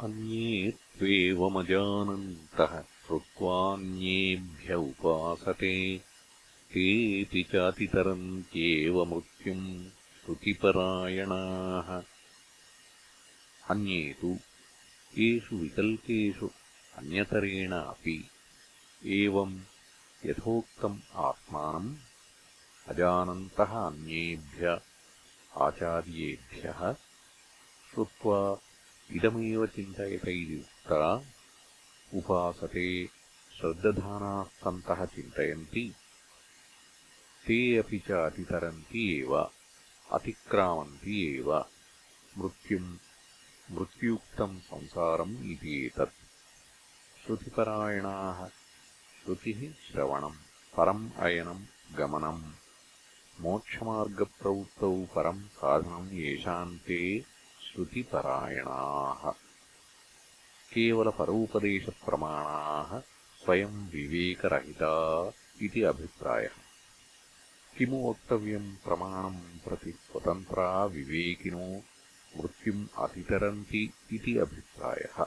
अन्ये त्वेवमजानन्तः श्रुत्वान्येभ्य उपासते तेऽपि चातितरन्त्येव मृत्युम् श्रुतिपरायणाः। अन्ये तु येषु विकल्पेषु अन्यतरेण अपि एवम् यथोक्तम् आत्मानम् अजानन्तः अन्येभ्य आचार्येभ्यः श्रुत्वा इदमेव चिन्तयत इति उक्ता उपासते श्रद्दधानाः सन्तः चिन्तयन्ति ते अपि च अतितरन्ति एव अतिक्रामन्ति एव मृत्युम् मृत्युक्तम् संसारम् इति एतत् श्रुतिपरायणाः श्रुतिः श्रवणम् परम् अयनम् गमनम् मोक्षमार्गप्रवृत्तौ परम् साधनम् येषाम् ते श्रुतिपरायणाः केवलपरोपदेशप्रमाणाः स्वयम् विवेकरहिता इति अभिप्रायः। किमु वक्तव्यम् प्रमाणम् प्रति स्वतन्त्रा विवेकिनो मृत्युम् अतितरन्ति इति अभिप्रायः